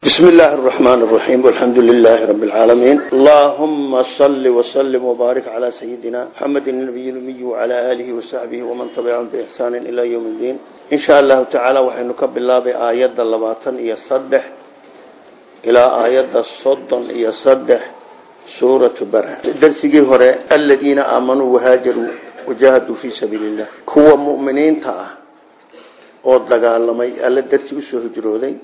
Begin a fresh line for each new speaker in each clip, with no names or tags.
بسم الله الرحمن الرحيم والحمد لله رب العالمين اللهم صل وسلم وبارك على سيدنا محمد النبي الأمي وعلى آله وصحبه ومن تبعهم بإحسان إلى يوم الدين إن شاء الله تعالى وحنكب الله بآيات اللباطن يصدح إلى آيات الصدن يصدح سورة بره درسي هراء الذين آمنوا وهاجروا وجاهدوا في سبيل الله كوا مؤمنين تأه ودقالمي ألا درسي أسوه جرودين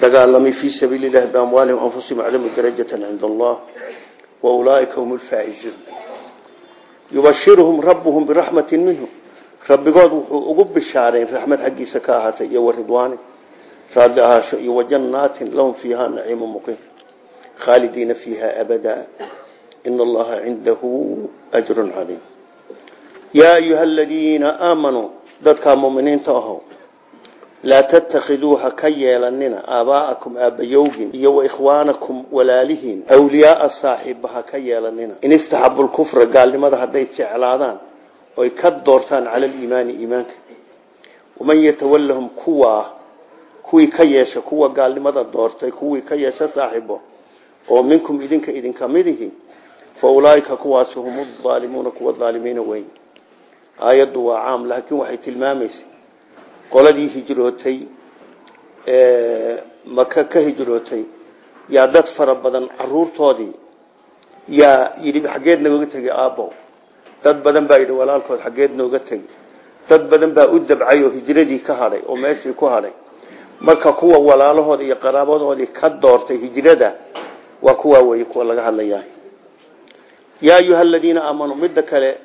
dagaalamay fii sabiili illahi biamwaalihim anfusihim aclamu darajatan cinda allah wa ulaaika hum lfaa'izuun yubashiruhum rabbuhum biraxmatin minhu rabbigood wuxuu ugu bishaareen raxmad xaggiisa ka ahaatay iyo waridwaanin raadi ahaasho iyo wajannaatin lahum fiiha naciimu muqiim khaalidiina fiiha abada ina allaha cindahu ajrun cadiim yaa ayuha aladiina aamanuu dadkaa muminiinta ahow laa tattakiduu ha ka yeelanina aabaa'akum aabbayowgin iyo waikhwaanakum walaalihiin. Awliyaaa saaxiibba ha ka yeelanina in istaxabu lkufra gaalnimada hadday jeclaadaan oy ka doortaan cala aliimaani iimaanka. Waman yatawallahum kuwaa kuwii ka yeesha kuwa gaalnimada doortay kuwii ka yeesha saaxiibo oo minkum idinka idinka midihi fa ulaaika kuwaasi hum aalimuuna kuwa aalimiina weyn. Aayaddu waa caam laakiin waxay tilmaamaysa qoladii hijrootay maka ka hijrootay yaa dad fara badan caruurtoodii yaa yidhi xaggeed nooga tegi aabbow dad badan baa yidhi walaalkood xaggeed nooga tegi dad badan baa u dabcay oo hijradii ka hadhay oo meeshii ku hadhay. Marka kuwa walaalahooda iyo qaraabadoodii ka doortay hijrada waa kuwaa wey kuwa laga hadlayaa. Yaa ayuha aladiina aamanuu midda kale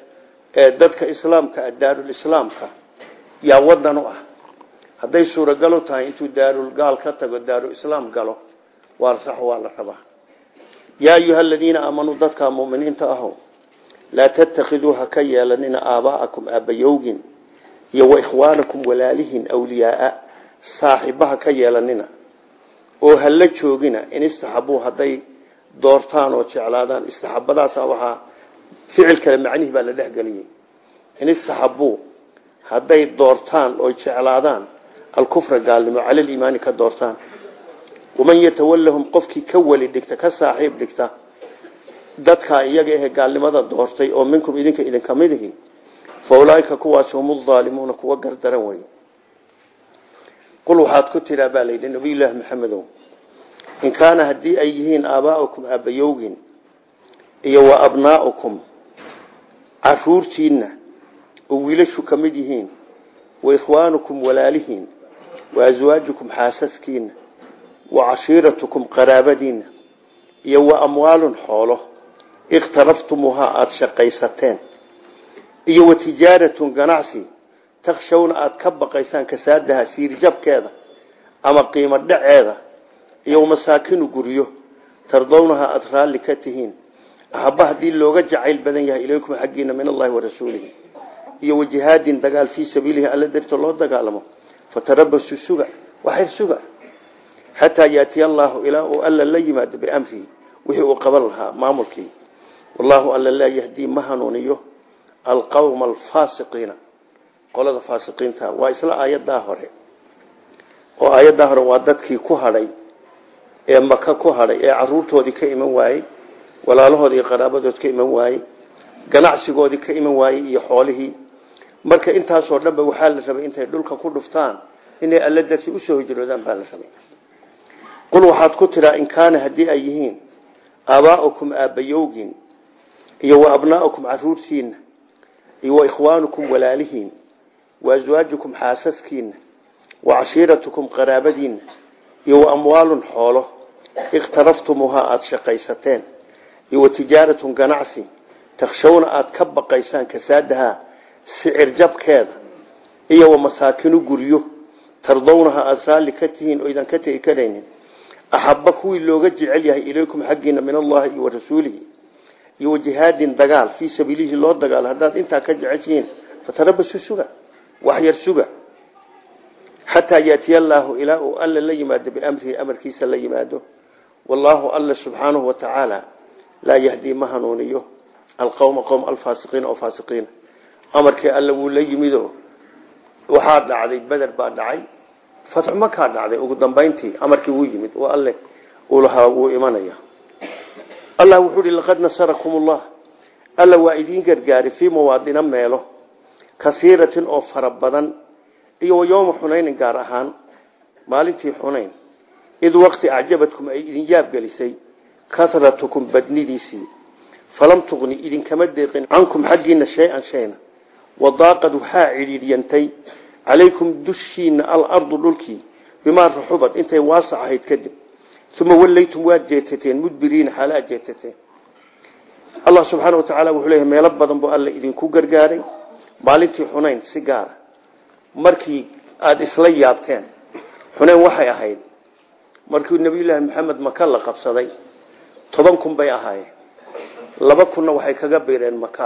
dadka islaamka daarulislaamka yaa wadan ah hadday suuragalo tahay intuu daarulgaal ka tago daarulislaam galo waa sax waa la rabaa. Yaa ayuha aladiina aamanuu dadkaa muminiinta ahow laa tattakiduu ha ka yeelanina aabaa'akum aabbayowgin iyo waikhwaanakum walaalihin awliyaaa saaxiibaha ka oo hala joogina in istaxabuu hadday doortaan oo jeclaadaan. Istaxabadaasa waxaa ficil kale macnihii baa la dhexgeliyey in istaxabuu hadday doortaan oy jeclaadaan alkufra gaalnimo cala liimaani ka doortaan. Waman yatawallahum qofkii ka weli dhigta ka saaxiib dhigta dadkaa iyaga ahe gaalnimada doortay oo minkum idinka idinka midihi fa ulaaika kuwaasi hum aalimuuna kuwa gardaran wey qul waxaad ku tiraa baa layidhi nabiyullaahi maxamedow in kaana haddii ay yihiin aabaa'ukum aabbayowgin iyo wa caruurtiinna oo wiilashu ka mid yihiin wa walaalihiin wa aswaajukum xaasaskiina wa cashiiratukum qaraabadiina iyo wa amwaalun xoolo ikhtaraftumuuhaa aada shaqaysateen iyo wa tijaaratun ganacsi takshawna aada ka baqaysaan kasaadaha siirjabkeeda ama qiimo dhaceeda iyo masaakinu guryo tardownaha aada raalli ka tihiin ahaba haddii looga jacayl badan yahay ilaykum xaggiina min allahi wa rasuulihi iyo wajihaadin dagaal fii sabiilihi alla darto loo dagaalamo fatarabasu suga waxyr suga. Xataa yaatiya allaahu ilaa uu alla la yimaado biamrihi wixii uu qaban lahaa maamulkii. Wallahu alla laa yahdii ma hanuuniyo alqawma alfaasiqiina. Qolada faasiqiinta waa isla aayadaa hore. Oo aayaddaa hore waa dadkii ku hadhay ee maka ku hadhay ee caruurtoodii ka iman waayey walaalahoodii iyo qaraabadood ka iman waayey ganacsigoodii ka iman waayey iyo xoolihii marka intaasoo dhan ba waxaa la rabay intay dhulka ku dhuftaan inay alla darti u soo hijroodaan baa la rabay. Qul waxaad ku tiraa in kaana haddii ay yihiin aabaa'ukum aabbayowgin iyo wa abnaa'ukum caruurtiina iyo wa ikhwaanukum walaalihiin wa aswaajukum xaasaskiina wa cashiiratukum qaraabadiina iyo wa amwaalun xoolo ikhtaraftumuuhaa aada shaqaysateen iyo wa tijaaratun ganacsi takshawna aada ka baqaysaan kasaadaha sicir jabkeeda iyo masaakinu guryo tardownaha aada raalli ka tihiin oo idan ka tegi karaynin axabba kuwii looga jecel yahay ilaykum xaggiina min allahi iyo wa rasuulihi iyo wa jihaadin dagaal fii sabiilihi loo dagaalo haddaad intaa ka jeceshihiin fatarabasu suga waxyar suga xataa yaatiya allaahu ilaa uu alla la yimaado biamrihi amarkiisa la yimaado. Wallaahu alla subxaanahu wa tacaala laa yahdii ma hanuuniyo alqowma qowm alfaasiqiina oo faasiqiina amarkii alla wuu la yimido waxaa dhacday beder baa dhacay fatxu makaa dhacday. Ugu dambayntii amarkii wuu yimid oo alle uu lahaa wuu imanaya. Allah wuxuu ihi laqad nasarakum alla waa idiin gargaari fii mawaadina meelo kaiiratin oo fara iyo wa yowma xunaynin gaar ahaan maalintii xunayn. Id waqti acjabadkum ay idin yaabgelisay kasratukum badnidiisii. Falam tuqni idinkama deeqin cankum xaggiina shay-an shayna wadaaqad waxaa cidhiidyantay calaykum dushiina alardu dhulkii bimaa raxubad intay waasac ahayd kadib uma wallaytum waad jeetateen mudbiriina xaala aad jeetateen allah subxaana wa tacaala wuxuu leeyahy meelo badan buu alla idinku gargaaray maalintii xunayn si gaara markii aada isla yaabteen xunayn waxay ahayd markii nabiyullaahi maxamed maka la qabsaday toban kun bay ahaayeen laba kunna waxay kaga biireen maka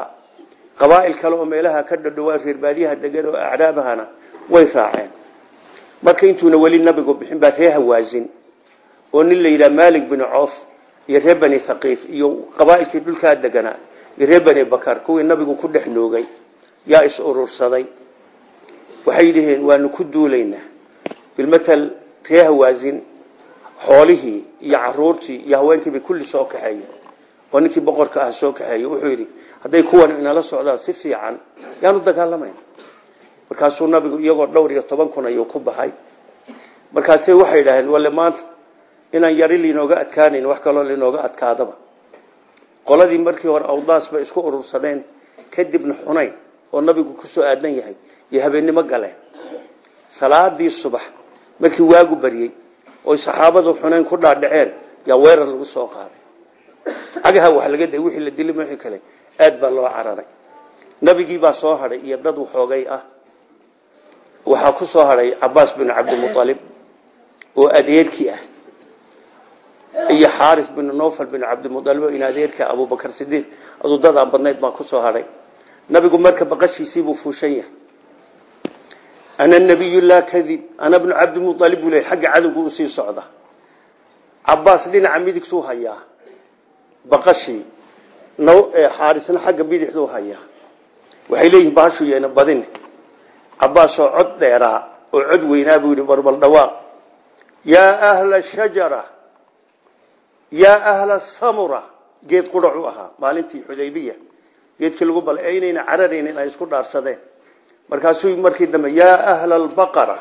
qabaa'il kale oo meelaha ka dhadhowaa reerbaadiyaha degan oo acraabahana way raaceen. Marka intuuna weli nabigu bixin baa ree hawaasin oo nin la yidhaha maalik bin coof iyo reer bani thaqiif iyo qabaa'ilkii dhulkaa deganaa iyo reer bani bakar kuwii nabigu ku dhex noogay yaa is urursaday. Waxay dhiheen waanu ku duulaynaa. Bilmatal ree hawaasin xoolihii iyo caruurtii iyo haweenkiibay kulli soo kaxeeyeen oo ninkii boqorka ah soo kaxeeyey wuxuu yidhi hadday kuwan inala socdaan si fiican yaanu dagaalamayn. Markaasuu nabigu iyagoo dhowr iyo toban kun ayuu ku baxay. Markaase waxay idhaaheen wale maanta inaan yari linooga adkaanayn wax kaloo linooga adkaadaba. Qoladii markii hore awdaas bay isku urursadeen kadibna xunayn oo nabigu ku soo aadan yahay iyo habeennimo galeen salaadii subax markii waagu baryey oy saxaabadu xunayn ku dhaadhaceen yaa weerar lagu soo qaaday cagaha wax laga day wixii la dili wixii kale. Aad baa loo cararay. Nabigii baa soo hadhay iyo dad waxoogay ah. Waxaa ku soo hadhay cabaas bin cabdimualib oo adeerkii ah. Iyo xaaris bin nofal bin cabdimualib oo in adeerka abubakar sidiid aduu dad aan badnayd baa ku soo hadhay nabigu marka baqashiisiibuu fuushan ana nabiy laa kadib ana bnu cabdimualib buu le xagga cadowgu u sii socda. Cabaas dhinaca midigtuu hayaa baqashii xaarisna xagga bidixduu hayaa waxay leeyihiin bahashu yeena badin. Cabaasoo cod dheeraa oo cod weynaa buu yidhi barbal dhawaaq. Yaa ahla shajara yaa ahla samura geed qurac u ahaa maalintii xudaybiya. Geedkii lagu bal ee inayna cararaynin ay isku dhaarsadeen. Markaasuu markii dambe yaa ahla albaqara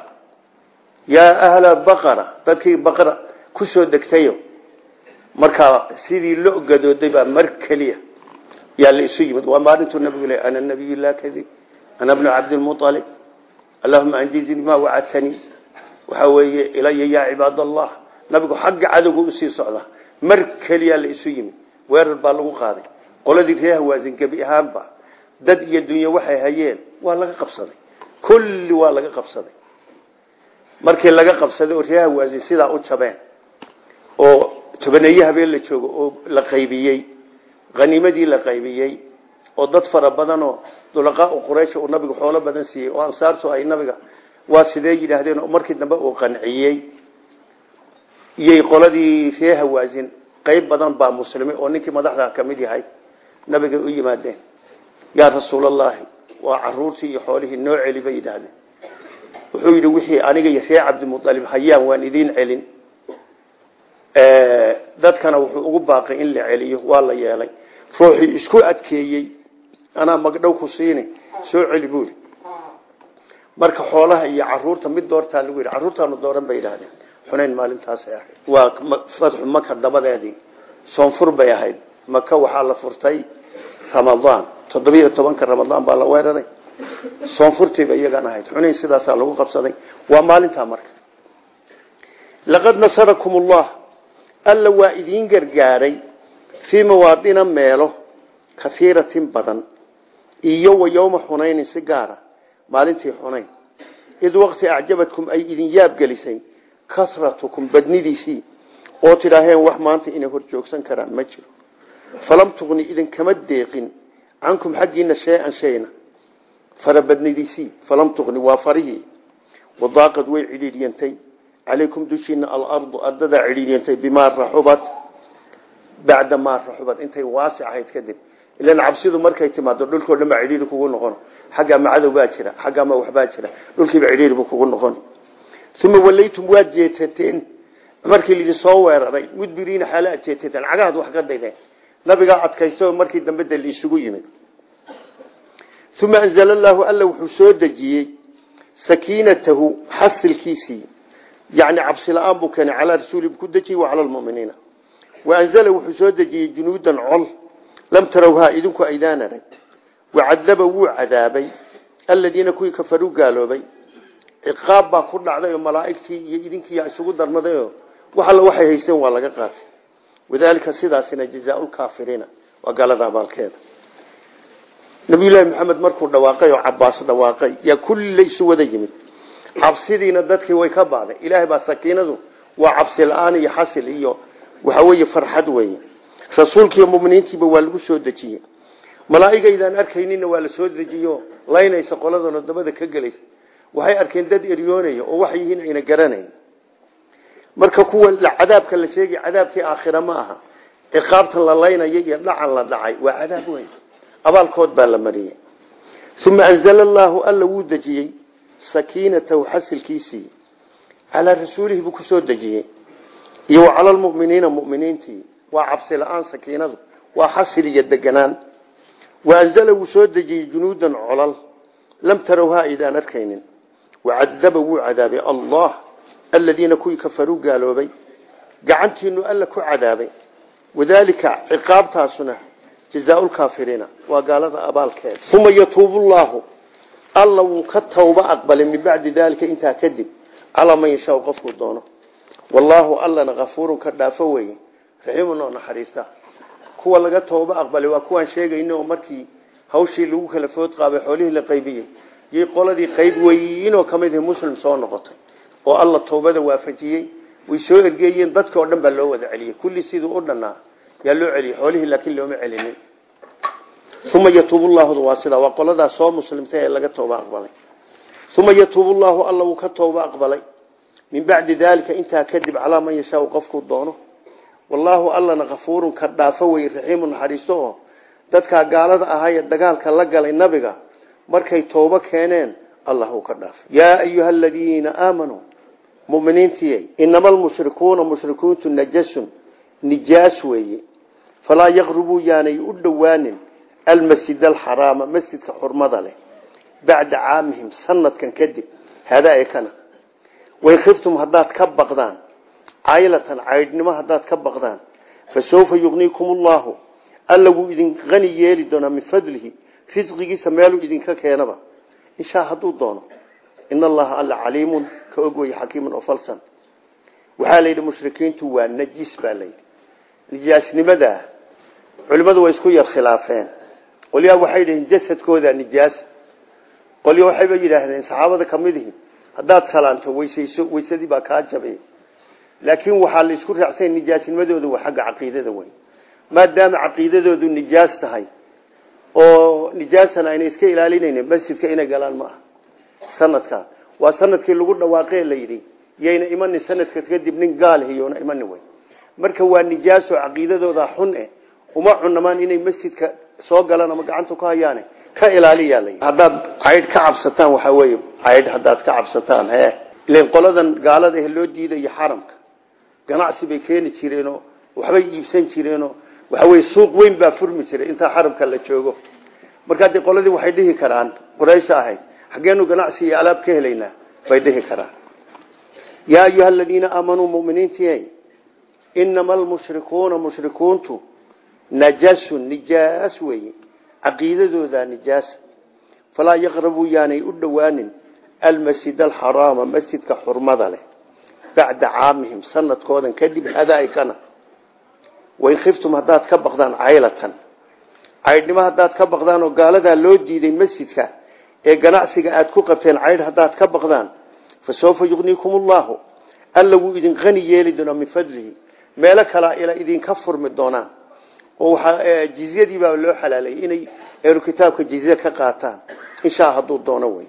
yaa ahla baqara dadkii baqara ku soo degtayo markaa sidii lo gadooday baa mar keliya. Yaa la isu yimid. Waa maalintuu nabigu le ana nabiy laa kadib ana bnu cabdilmualib allahuma anjizni ma wacadtanii waxaa weeye ilaya yaa cibaad allah nabigu xagga cadowga u sii socda. Mar keliya la isu yimid. Weerar baa lagu qaaday. Qoladii ree hawaasin gebi ahaanba dad iyo dunyo waxay hayeen. Waa laga qabsaday. Kulli waa laga qabsaday. Markii laga qabsaday oo ree hawaasin sidaa u jabeen oo tobaneeye habeen la joogo oo la qaybiyey haniimadii la qaybiyey oo dad fara badanoo dulaqaau quraysh uu nabigu xoolo badan siiyey oo ansaartu ay nabiga waa sidee yidhaahdeen markii dambe uu qanciyey. Iyay qoladii ree hawaasin qayb badan baa muslimay oo ninkii madaxda ka mid yahay nabiga u yimaadeen. Yaa rasuulallaahi waa caruurtii iyo xoolihii noo celi bay yidhaahdeen. Wuxuu yidhi wixii aniga iyo ree cabdimualib hayaan waan idiin celin dadkana wuxuu ugu baaqay in la celiyo waa la yeelay. Ruuxii isku adkeeyey anaa magdhow ku siini soo celi buuri marka xoolaha iyo carruurta mid doortaa lagu yidhi carruurtaanu dooran bay yidhaahdeen. Xunayn maalintaasay ahayd. Waa fatxu maka dabadeedii soonfur bay ahayd. Maka waxaa la furtay ramadaan toddobiyo tobanka ramadaan baa la weeraray. Soonfurtiiba iyagan ahayd. Xunayn sidaasaa lagu qabsaday. Waa maalintaa marka. Laqad nasarakum ullah alla waa idiin gargaaray fii mawaadina meelo kaiiratin badan iyo wa yowma xunaynin si gaara maalintii xunayn. Id waqti acjabadkum ay idin yaabgelisay kasratukum badnidiisii oo tidhaaheen wax maanta inay hor joogsan karaan ma jiro. Falam tuqni idinkama deeqin cankum xaggiina shay-an shayna. Farabadnidiisii falam tuqni waa farihii. Wadaaqad way cidhiidyantay calaykum dushiina alardu ardadaa cidhiidyantay bimaa raxubat bacda maa raxubat intay waasic ahayd kadib ilan cabsidu markay timaado dhulkoo dhan baa cidhiiri kugu noqon xaggaa ma cadow baa jira xaggaa ma waxbaa jira dhulkiiba cidhiiri buu kugu noqon uma walaytum waad jeetateen markii laidin soo weeraray mudbiriina xaala aad jeetateen cagahaad wax ka daydeen nabigaa adkaysta markii dambe de laisugu yimid uma anzala allaahu alla wuxuu soo dejiyey sakiinatahu xasilkiisii yani cabsi la'aan buu keenay calaa rasuuli ku dejiyey wa cala lmuminiina wa anzala wuxuu soo dejiyey junuudan col lam tarawhaa idinku aydaan arag wacadaba wuu cadaabay aladiina kuwii kafaruu gaaloobay ciqaab baa ku dhacday oo malaaigtii iyo idinkiiya isugu darmadayoo wax alla waxay haysteen waa laga qaatay wadaalika sidaasina jazaaulkaafiriina waa gaalada abaalkeeda nabiyullaahi maxamed cabsidiina dadkii way ka baaday. Ilaahay baa sakiinadu waa cabsi la'aan iyo xasil iyo waxa weeye farxad weeye. Rasuulkiiyo muminiintiiba waa lagu soo dejiyey. Malaa'igaydaan arkaynina waa la soo dejiyo. Laynaysa qoladana dabada ka gelaysa. Waxay arkeen dad eryoonaya oo wax yihiin ayna garanayn. Marka kuwa cadaabka la sheegay cadaabkii aakhira ma aha. Ciqaabtan la laynaya iyo dhacan la dhacay waa cadaab weyn. Abaalkood baa la mariyey uma anzala allaahu alla wuu dejiyey sakiinatahu xasilkiisii calaa rasuulihi buu ku soo dejiyey. Iyo wa cala lmuminiina muminiintii waa cabsi la'aan sakiinadu waa xasil iyo deganaan. Wa anzala wuu soo dejiyey junuudan colal lam tarawhaa aydaan arkaynin. Wacadaba wuu cadaabay allah aladiina kuwii kafaruu gaaloobay. Gacantiinu alla ku cadaabay. Wadaalika ciqaabtaasuna jazaaulkaafiriina waa gaalada abaalkeeda uma yatuubu llaahu alla wuu ka tawba aqbalay min bacdi daalika intaa kadib. Calaa man yashaau qofkuu doono. Wallaahu allana kafuurun ka dhaafo weye raxiimun oo naxariista. Kuwa laga tooba aqbalay waa kuwaan sheegayna oo markii hawshii lagu kala food qaabay xoolihii la qaybiyey yay qoladii qayb weynoo ka mid muslim soo noqotay oo alla towbada waafajiyey. Way soo ergeeyeen dadka oo dhan baa loo wada celiyey. Kulli siduu u dhannaa yaa loo celiyey xoolihii laakiin looma celinin uma yatuubu llahu waa sidaa waa qoladaas soo muslimtay ee laga tooba aqbalay uma yatuubu llahu alla wuu ka tooba aqbalay min bacdi daalika intaa kadib calaa man yashaau qofkuu doono wallaahu allana kafuurun ka dhaafo wey raxiimu naxariisto oo dadkaa gaalada ahaayee dagaalka la galay nabiga markay toobo keeneen allah uu ka dhaafay yaa ayuha aladiina aamanuu muminiintiy inama almushrikuuna mushrikuuntu najasun nijaas weeye falaa yaqrubuu yaanay u dhowaanin almasjid alxaraama masjidka xurmada leh bacda caamihim sanadkan kadib hadaa kana way khiftum haddaad ka baqdaan caylatan caydhnimo haddaad ka baqdaan fa sawfa yugniikum ullahu alla wuu idin qani yeeli doonaa min fadlihi risqigiisa meeluu idinka keenaba inshaa hadduu doono in allaha alla caliimun ka og weye xakiimun oo falsan waxaa la yidhi mushrikiintu waa najis baa layidhi qolyaa waxay dhaheen jasadkooda nijaas. Qolyo waxayba yidhaahdeen saxaabada ka mid ihi haddaad salaanto weysayso weysadii baa kaa jabay. Laakiin waxaa la isku raacsanya nijaasnimadooda waa xagga caqiidada wey maadaama caqiidadoodu nijaas tahay oo nijaasana ayna iska ilaalinayn masjidka inay galaan ma aha. Waa sannadkii lagu dhawaaqee la yidhi yayna imanin sanadka kadib nin gaalihiyoona imanin wey marka waa nijaaso caqiidadooda xun eh uma cunamaan inay masjidka soo galaan ama gacanta ku hayaane? Ka ilaaliyaa la haddaad ka cabsataan waxaa weeye caydh haddaad ka cabsataan he ilan qoladan gaalada eh loo diidayo xaramka. Ganacsi bay keeni jireenoo waxbay iibsan jireenoo waxa weye suuq weyn baa furmi jiray intaa xaramka la joogo. Markaa dee qoladii waxay dhihi karaan quraysh ahayd xaggeenu ganacsi iyo alaab ka helaynaa bay dhihi karaan. Yaa ayuha aladiina aamanuu muminiintii inama almushrikuuna mushrikuuntu najasun nijaas weeye caqiidadooda nijaas. Falaa yaqrabuu yaanay u dhowaanin almasjid alxaraama masjidka xurmada leh. Bacda caamihim sanadkoodan kadib hadaykana wain khiftum haddaad ka baqdaan caylatan. Caydhnimo haddaad ka baqdaan oo gaaladaa loo diiday masjidka ee ganacsiga aad ku qabteen caydh haddaad ka baqdaan fa sawfa yugniikum ullahu alla wuu idin qani yeeli doonaa min fadlihi. Meelo kalaa ila idinka furmi doonaan oo waxaa jizyadii baa loo xalaalayay inay ehlu kitaabka jizye ka qaataan. Inshaa hadduu doono wey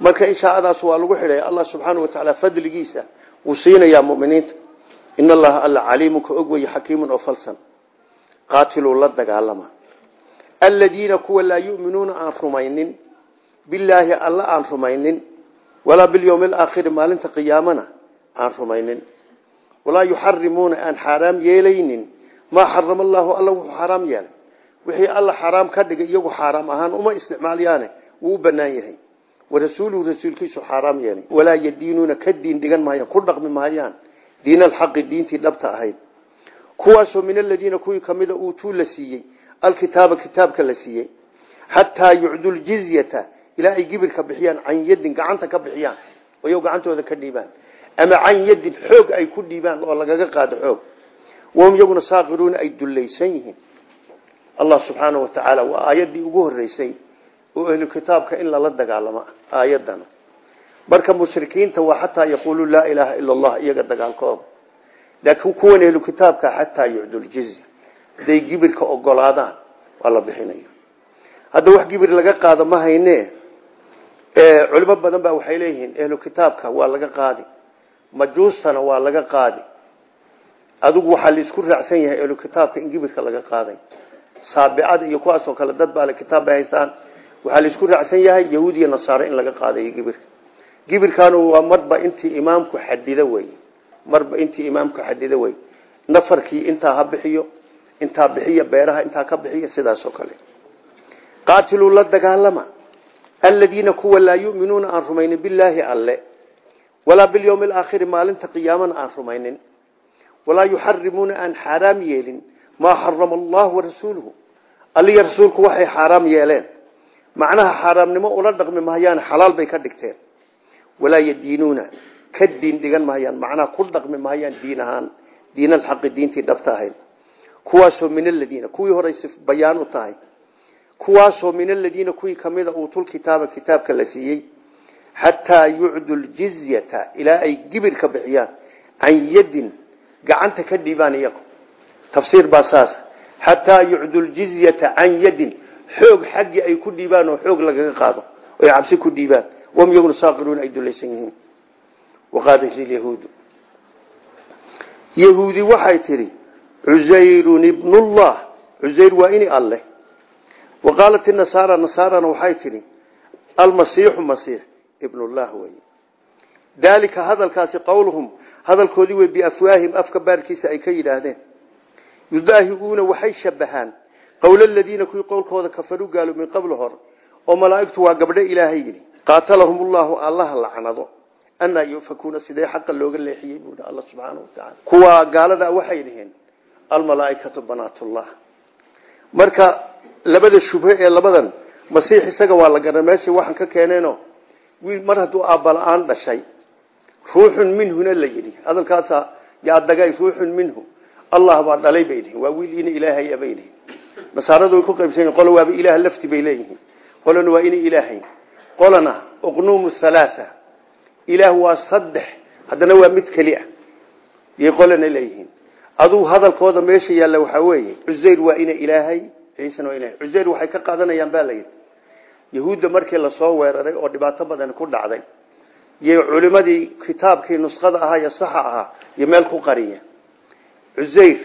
marka inshaadaas waa lagu xidhay allah subxaana wa tacaala fadligiisa wuu siinayaa muminiinta. In allaha alla caliimun ka og weye xakiimun oo falsan. Qaatiluu la dagaalama. Aladiina kuwa laa yuminuuna aan rumaynin. Bilaahi alla aan rumaynin. Walaa bilyowmi alaakhiri maalinta qiyaamana aan rumaynin. Walaa yuxarimuuna aan xaaraam yeelaynin maa xarama allaahu alla wuxuu xaaraam yeelay wixii alla xaaraam ka dhigay iyagu xaaraam ahaan uma isticmaalyaane wuu u banaan yahay warasuuluhu rasuulkiisu xaaraam yeelay walaa yadiinuuna ka diin dhigan maayaan ku dhaqmi maayaan. Diin alxaqi diintii dhabta ahayd. Kuwaasoo min aladiina kuwii kamida uutuu la siiyey alkitaaba kitaabka la siiyey. Xataa yucdu ljizyata ilaa ay gibirka bixiyaan can yadin gacanta ka bixiyaan oyo gacantooda ka dhiibaan. Ama can yadin xoog ay ku dhiibaan oo lagaga qaado xoog wahum iyaguna saakiruuna ay dullaysan yihiin. Allah subxaana wa tacaala waa aayaddii ugu horeysay oo ahlu kitaabka in lala dagaalamo aayadan marka mushrikiinta waa xataa yaquuluu laa ilaaha ila allah iyaga dagaalkooda. Laakiin kuwan ahlu kitaabka xataa yucdu ljizya haday gibirka ogolaadaan waa la bixinaya hadda wax gibir laga qaado ma hayne culimo badan baa waxay leeyihiin ahlu kitaabka waa laga qaadi majuustana waa laga qaadi adigu waxaa la isku raacsan yahay ahlu kitaabka in laga qaaday. Saabicada iyo kuwaasoo kale dad baa le kitaab bay haystaan. Waxaa la isku raacsan yahay yahuud iyo nasaare in laga qaadayo gibirka. Gibirkaanu waa marba intii imaamku xadido wey. Marba intii imaamku xadido wey. Nafarkii intaa ha bixiyo intaa bixiya beeraha intaa ka bixiya sidaasoo kale. Qaatiluu la dagaalama. Aladiina kuwa laa yuminuuna aan rumaynin bilaahi alle. Walaa bilyowmi alaakhiri maalinta qiyaamana aan rumaynin walaa yuxarimuuna aan xaaraam yeelin maa xarama allahu warasuuluhu alliya rasuulku waxay xaaraam yeeleen. Macnaha xaaraamnimo ula dhaqmi mahayaan xalaal bay ka dhigteen. Walaa yadiinuuna ka diin dhigan mahayaan. Macnaha ku dhaqmi mahayaan diin ahaan diin alxaqi diintii dhabta ahayd. Kuwaasoo min aladiina kuwii horay bayaan u tahay. Kuwaasoo min aladiina kuwii kamida uutul kitaaba kitaabka la siiyey. Xataa yucdu ljizyata ilaa ay gibir ka bixiyaan can gacanta ka dhiibaan iyago tafsiir baa saas. Xataa yucdu ljizyata can yadin. Xoog xaggii ay ku dhiibaan oo xoog lagaga qaado. Oy cabsi ku dhiibaan. Wam iyaguna saaqiruuna ay dulaysan yihiin. Waqaadat lyahuudu yahuudi waxay tidhi cusayrun ibnullah. Cusayr waa ini alleh wa qaalat inasaara nasaarana waxay tidhi almasiixu masiix ibnullah wey daalika hadalkaasi qowluhum hadalkoodii wey biafwaahim afka baarkiisa ay ka yidhaahdeen. Yudaahiuuna waxay shabahaan qowla aladiina kuwii qowlkooda kafaruu gaalo min qabli hore oo malaa'igtu waa gabdho ilaahay yidhi qaatalahum ullahu allaha lacnado anaa yufakuuna sidee xaqa looga leexiyey buu alla wa tacaala. Kuwa gaalada waxay dhiheen almalaaikatu banaatullah. Marka labada shubhe ee labadan masiix isaga waa la gara meesha waxaan ka keeneeno wiil mar hadduu aabbala-aan dhashay ruuxun minhuna la yidhi. Hadalkaasa yaa dagay ruuxun minhu. Allah baa dhalay bay dhihin waa wiil ina ilaahaya bay nasaaradu ku qaybsan qolo waaba ilaah lafti bay leeyihiin. Waa ina ilaahay. Qolana uqnuumu halaaa ilaah waa saddex haddana waa mid keli ah. Qolana leeyihiin. Aduu hadalkooda meesha yaalla waxaa weeye cusayr waa ina ilaahay ciisana waa ilahay cusayr waxay ka qaadanayaan baa layidhi yahuudda markii la soo weeraray oo dhibaato badan ku dhacday iyo culimadii kitaabkii nuskhada ahaa iyo saxa ahaa iyo meel ku qariya. Cusayr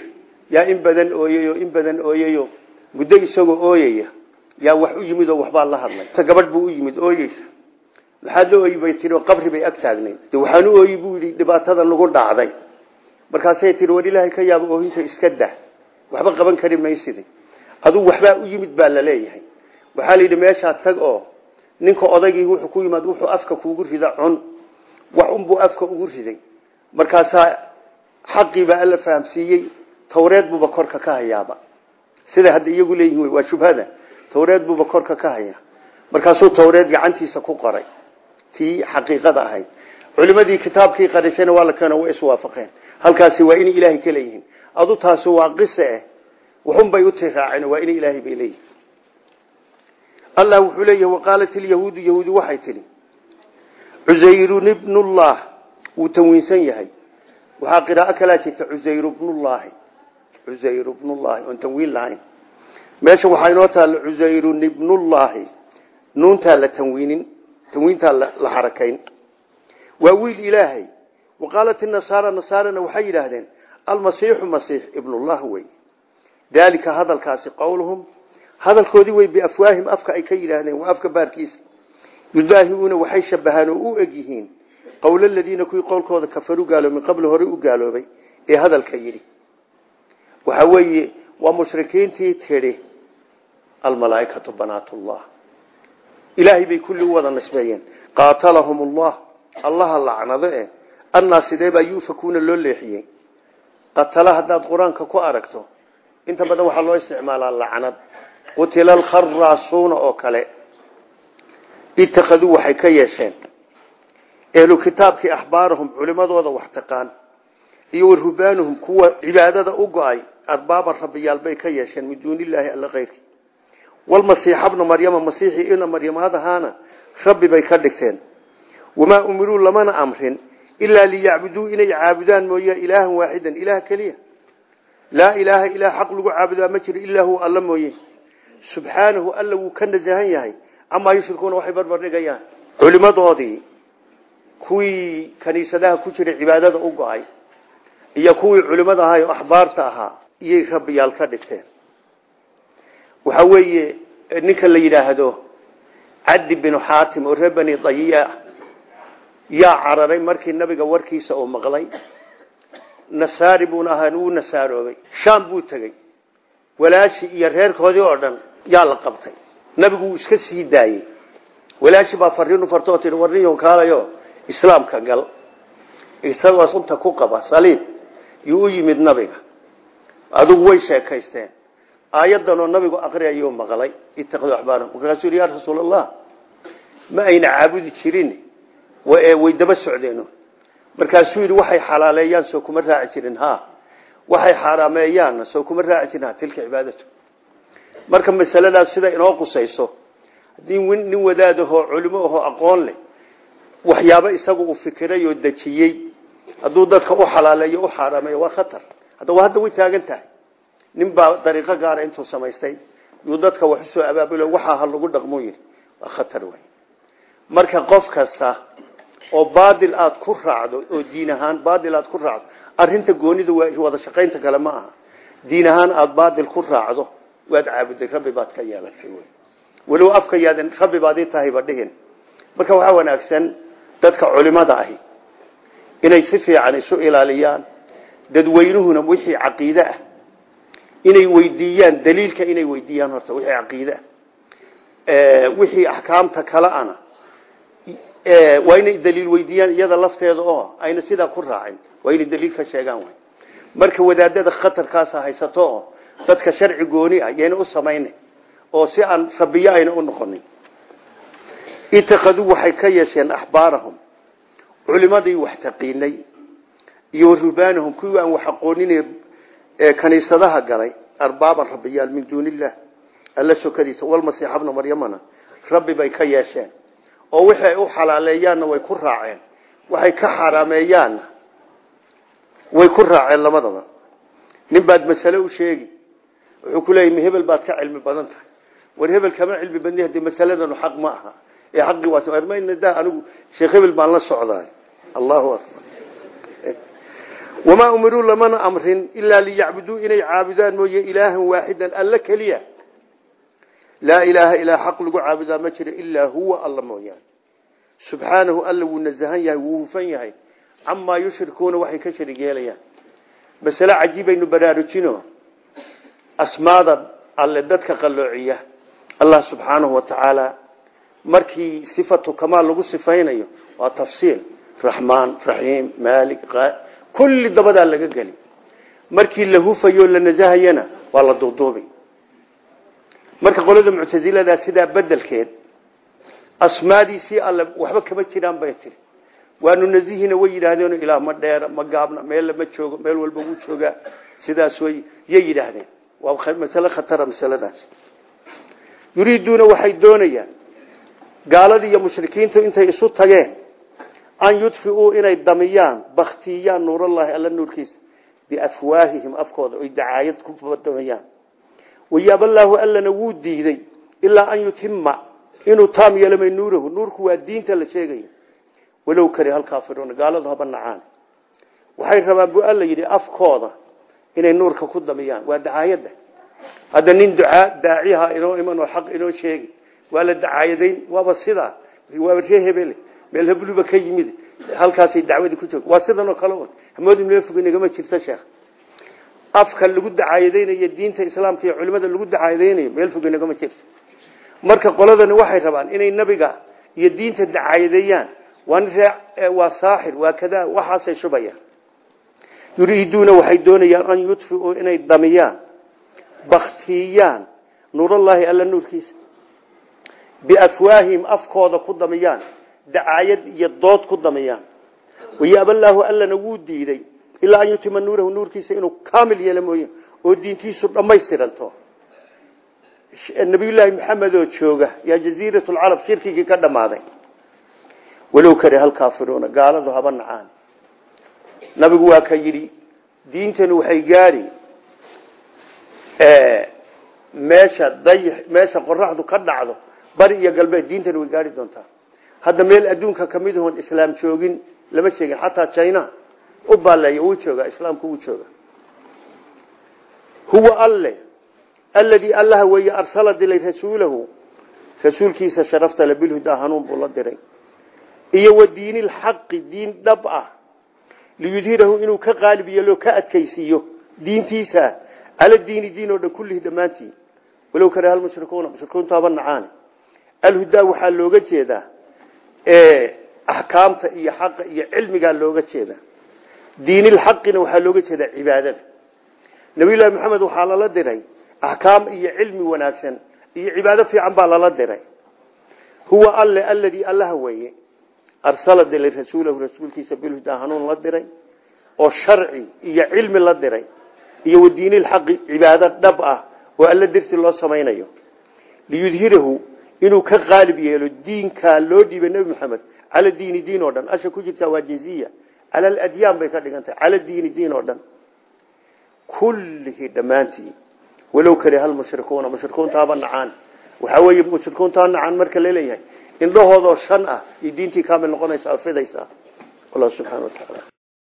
yaa in badan ooyayo in badan ooyayo muddo isagoo ooyaya yaa wax u yimid oo waxbaa la hadlay. Gabadh buu u yimid ooyeysa maxaad la ooyi bay tii oo qabri bay ag taagnayd. De waxaan u ooyi dhibaatada nagu dhacday. Markaasay tii war ilaahay ka yaabo oohinta iska dah. Waxba qaban kari maysidi aduu u yimid baa la leeyahay. Waxaa la yidhi meeshaa tag oo ninka odaygii wuxuu ku yimaad wuxuu afka kuugu rida cun. Wax unbuu afka ugu riday. Markaasaa xaqiibaa alla fahamsiiyey. Tawreed buuba korka ka hayaaba. Sida hadda iyagu leeyihiin waa shubhada. Tawreed buuba korka ka haya. Markaasuu tawreed gacantiisa ku qoray. Tii xaqiiqada ahayd. Culimadii kitaabkii qarisayna waa la keeno way iswaafaqeen halkaasi waa inay ilaahay ka adu taasi waa qise eh. Waxun bay u tiraaceen waa inay ilaahay bay leeyihiin allah wuxuu leeyahay waqaalat ilyahuudu yahuudi waxay tidhi cusayrun ibnullah. Wuu tanwiinsan yahay. Waxaa qiraa'o kalaa jirta cusayru bnullaahi cusayru bnullaahi oon tanwiin lahayn. Meesha waxaa inoo taalla cusayrun ibnullaahi nuuntaa la tanwiinin tanwiintaa la xarakayn. Waa wiil ilaahay. Waqaalat inasaara nasaarana waxay yidhaahdeen almasiixu masiix ibnullah wey. Daalika hadalkaasi qowluhum hadalkoodii wey biafwaahim afka ay ka yidhaahdeen waa afka baarkiisa yudaahiuuna waxay shabahaan oo u eg yihiin qowla aladiina kuwii qowlkooda kafaruu gaaloobay qabli hore u gaaloobay ee hadalka yidhi. Waxa weeye waa mushrikiintii tidhi almalaaikatu banaatullah. Ilaahay bay kulli u wada nisbeeyeen qaatalahum allah allaha lacnado e annaa sidee baa yuufakuuna loo leexiyey? Qatala haddaad qur'aanka ku aragto. Inta badan waxaa loo isticmaalaa lacnad qutila alkharaasuuna oo kale. Itakaduu waxay ka yeesheen. Ehlu kitaabkii axbaarahum culimadooda wax taqaan. Iyo warubaanuhum kuwa cibaadada u go'ay arbaaban rabbiyaal bay ka yeesheen min duunilaahi alla keyrkii walmasiixa bna maryama masiixii ina maryamadahaana rabbi bay ka dhigteen. Wamaa umiruu lamana amrin ilaa liyacbuduu inay caabudaan mooye ilaahan waaxidan ilaah keliya. Laa ilaaha ilaah xaq lagu caabudaa ma jiro ilaa huwa mooye subxaanahu alla wuu ka nasahan yahay. Amaa yushrikuuna waxay barbar dhigayaan. Culimadoodii kuwii kaniisadaha ku jiray cibaadada u go'ay iyo kuwii culimada ahaa oo axbaarta ahaa iyay rabbiyaal ka dhigteen. Waxa weeye ninka la yidhaahdo cabdi binu xaatim oo reer bani dayiya yaa cararay markii nabiga warkiisa uu maqlay. Nasaari buuna ahaa wuu nasaaroobay shaam buu tegey walaashi iyo reerkoodii oo dhan yaa la qabtay. Nabigu wuu iska sii daayey. Walaashi baa fariinu fartoo tii kaalayo islaamka gal. Isagoo sunta ku qaba saliib yuu yimid nabiga. Adigu way sheekaysteen. Aayaddanoo nabigu aqriyayuu maqlay. Itaqadu axbaarahum markaasuu allah ma ayna caabudi jirin way daba socdeeno. Markaasuu yidhi waxay xalaaleeyaan soo kuma raaci jirin ha waxay xaaraameeyaanna soo kuma raaci jirin tilka cibaadatu marka masaladaas sida inoo qusayso haddii nin wadaadahoo culimo ahoo aqoon leh waxyaabo isagu uu fikiray oo dejiyey hadduu dadka u xalaaleeyo u xaaraameeyo waa khatar. Haddaba hadda way taagan tahay. Nin baa dariiqo gaara intuu samaystay yuu dadka wax u soo abaabulo waxaa ha lagu dhaqmuu yidhi. Waa khatar wey marka qof kasta oo baadil aad ku raacdo oo diin ahaan baadil aad ku raacdo arinta goonida waa wada shaqaynta kale ma aha. Diin ahaan aada baadil ku raacdo waad caabuday rabbi baad ka yeelatay walow afka yaadan rabbi baad ii tahayba dhihin marka waxaa wanaagsan dadka culimada ahi inay si fiican isu ilaaliyaan dadweynuhuna wixii caqiide ah inay weydiiyaan daliilka inay weydiiyaan horta wixii caqiide ah wixii axkaamta kale ana waa inay daliil weydiiyaan iyada lafteeda oo ayna sidaa ku raacin waa daliil ka sheegaan marka wadaadada khatarkaasa haysato dadka sharci gooni ah yayna u samayna oo si aan rabiyo ayna u noqonin. Itakaduu waxay ka yeesheen axbaarahum. Culimadii wax taqiinay iyo rubaanahum. Kuwii aan wax aqoonin kaniisadaha galay arbaaban rabbiyaal min duuni illah alla sokadiisa walmasiixa bna maryamana rabbi bay ka yeesheen. Oo wixii ay u xalaaleeyaanna way ku raaceen. Waxay ka xaraameeyaanna way ku raaceen labadaba nin baad masale u sheegi wuxuu ku leeyay hebel baad ka cilmi badan tahay. War hebel kama cilmi badni haddii masaladanu xaq ma aha. Ee xaqi waa da anigu sheekh hebel baan la socdaay. Allahu akbar. Wamaa umiruu lamana amrin ilaa liyacbuduu inay caabudaan mooye ilaahan waaxidan alla keliya. Laa ilaaha ilaa xaq lagu caabudaa ma jiro ilaa huwa alla mooyaane. Subxaanahu alla wuu nasahan yahay wuu hufan yahay. Camaa yushrikuuna waxay ka sharig yeelayaan masale cajiibaynu baraarujino asmaada alle dadka qalloociya allah subxaanahu wa tacaala markii sifatu kamaal lagu sifaynayo waa tafsiil. Raxmaan raxiim maalik kulli dabadaa laga geli. Markii la hufayo la nasahayana waa la duuduubi marka qolada muctasilada sidaa bedelkeed asmaadiisii alle waxba kama jiraan bay tiri. Waanu nasihina way yidhaahdeen ilaah ma dheera ma gaabna meel ma joogo meel walba wuu joogaa. Sidaas way yay yidhaahdeen waa masale khatara masaladaas. Yuriiduuna waxay doonayaan gaaladii iyo mushrikiintu intay isu tageen an yudfiuu inay damiyaan baktiyaan nuurallahi alla nuurkiisa biafwaahihim afkooda oy dacaayad ku damayaan wayaaballaahu allana wuu diiday ilaa an yutima inuu taam yeelamay nuurahu. Nuurku waa diinta la sheegayo walow kari halkaafiruuna gaaladu haba nacaan. Waxay rabaan bu alla yidhi afkooda inay nuurka ku damiyaan. Waa dacaayadda hadda nin ducaa daaciha inoo iman oo xaq inoo sheegi. Waa la dacaayadayn. Waaba sidaa waa ree meel hebluba ka yimid. Halkaasay dacwadii ku joog waa sidan oo kale un hamoodi meel fog inagama jirto sheekh. Afka lagu dacaayadeynayo diinta islaamka iyo culimada lagu dacaayadeynayo meel fog inagama jirto marka qoladani waxay rabaan inay nabiga iyo diinta dacaayadeeyaan waa saaxir waa kadaa waxaasay shubayaan yuriiduuna waxay doonayaan an yudfiuu inay damiyaan baktiyaan nuurallaahi alla nuurkiisa biafwaahihim afkooda ku damiyaan dacaayad iyo dood ku damiyaan. Wayabalaahu allana wuu diiday ilaa an yutima nuurahu nuurkiisa inuu kaamil yeelo mooye oo diintiisu dhammaystiranto. Nabiyullaahi maxamed oo jooga yaa jaziirat lcarab shirkigii ka dhammaaday. Walow kare halkaafiruuna gaaladu haba nacaan nabigu waa ka yidhi diintani waxay gaari meesha day meesha qoraxdu ka dhacdo bari iyo galbeed diintani way gaari doontaa. Hadda meel adduunka ka mid ahon islaam joogin lama sheegin xataa china u baaleeya wuu joogaa islaamku wuu jooga. Huwa alle alladii allaha weeye arsala dilay rasuulahu rasuulkiisa sharafta le bilhudaa hanuun buu la diray. Iyo wa diini lxaqi diin dhab ah liyudhirahu inuu ka qaalib yeelo ka adkaysiiyo diintiisa cala diini diin oo dhan kullihi dhammaantii walow kare hal mushrikuuna mushrikuuntaaba nacaane alhudaa waxaa looga jeedaa axkaamta iyo xaqa iyo cilmigaa looga jeedaa diinilxaqina waxaa looga jeedaa cibaadada nabiyullaahi maxamed waxaa lala diray axkaam iyo cilmi wanaagsan iyo cibaado fiican baa lala diray huwa alle alladii allaha weeye arsala dilay rasuulahu rasuulkiisa bilhudaa hanuun la diray oo sharci iyo cilmi la diray iyo wa diinilxaqi cibaado dhab ah oo alla dirti loo samaynayo liyudhirahu inuu ka qaalib yeelo diinkaa loo dhiibay nebi maxamed cala diini diin oo dhan asha ku jirtaa waa jinsiya cala aladyaan bay ka dhigan tahay cala diini diin oo dhan kullihi dhammaantii walow kare hal mushrikuuna mushrikuuntaaba nacaan waxaa weeye mushrikuuntaa nacaan marka la leeyahay indhahoodoo shan ah iyo diintii kaamil noqonaysa fidaysaa wallahu subxana wa tacaala